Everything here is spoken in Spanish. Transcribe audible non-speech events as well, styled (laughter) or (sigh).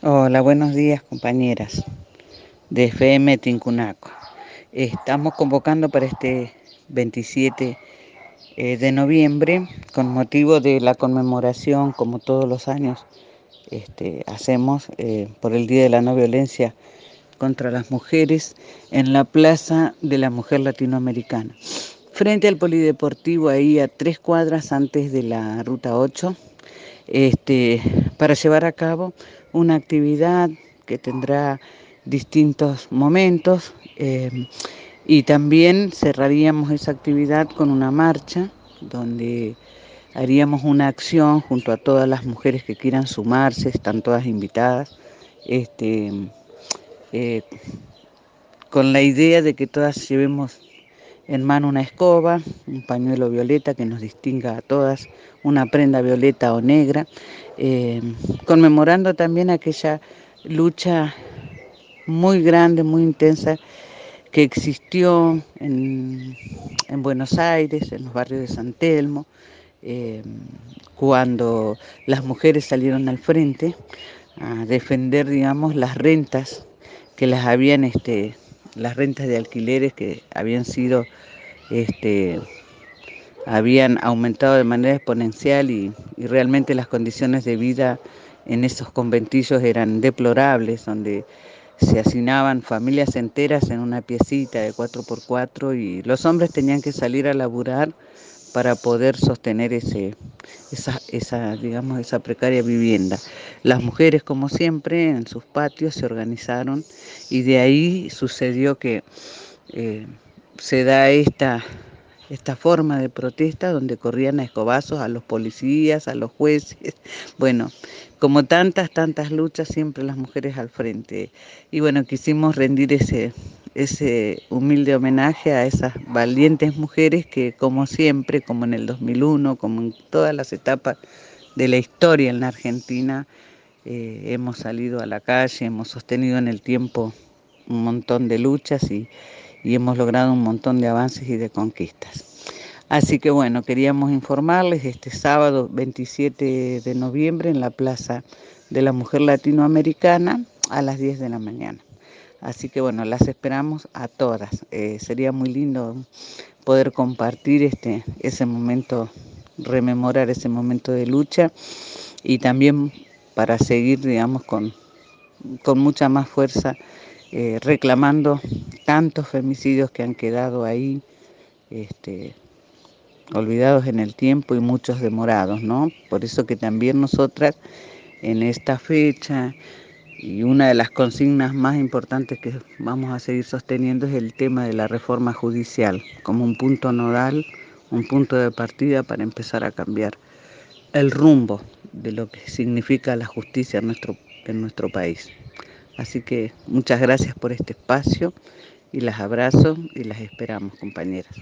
Hola, buenos días compañeras de FM Tincunaco. Estamos convocando para este 27 eh, de noviembre con motivo de la conmemoración, como todos los años este, hacemos, eh, por el Día de la No Violencia contra las Mujeres en la Plaza de la Mujer Latinoamericana. Frente al Polideportivo, ahí a tres cuadras antes de la Ruta 8, este, para llevar a cabo una actividad que tendrá distintos momentos eh, y también cerraríamos esa actividad con una marcha donde haríamos una acción junto a todas las mujeres que quieran sumarse, están todas invitadas, este, eh, con la idea de que todas llevemos en mano una escoba, un pañuelo violeta que nos distinga a todas, una prenda violeta o negra, eh, conmemorando también aquella lucha muy grande, muy intensa que existió en, en Buenos Aires, en los barrios de San Telmo, eh, cuando las mujeres salieron al frente a defender, digamos, las rentas que las habían este, las rentas de alquileres que habían sido, este, habían aumentado de manera exponencial y, y realmente las condiciones de vida en esos conventillos eran deplorables, donde se hacinaban familias enteras en una piecita de 4x4 y los hombres tenían que salir a laburar para poder sostener ese, esa, esa, digamos, esa precaria vivienda. Las mujeres, como siempre, en sus patios se organizaron y de ahí sucedió que eh, se da esta, esta forma de protesta donde corrían a escobazos a los policías, a los jueces. (laughs) Bueno, como tantas, tantas luchas, siempre las mujeres al frente. Y bueno, quisimos rendir ese, ese humilde homenaje a esas valientes mujeres que, como siempre, como en el 2001, como en todas las etapas de la historia en la Argentina, eh, hemos salido a la calle, hemos sostenido en el tiempo un montón de luchas y, y hemos logrado un montón de avances y de conquistas. Así que bueno, queríamos informarles este sábado 27 de noviembre en la Plaza de la Mujer Latinoamericana a las 10 de la mañana. Así que bueno, las esperamos a todas. Eh, sería muy lindo poder compartir este, ese momento, rememorar ese momento de lucha y también para seguir, digamos, con, con mucha más fuerza eh, reclamando tantos femicidios que han quedado ahí, este, olvidados en el tiempo y muchos demorados, ¿no? Por eso que también nosotras en esta fecha y una de las consignas más importantes que vamos a seguir sosteniendo es el tema de la reforma judicial como un punto nodal, un punto de partida para empezar a cambiar el rumbo de lo que significa la justicia en nuestro, en nuestro país. Así que muchas gracias por este espacio y las abrazo y las esperamos, compañeras.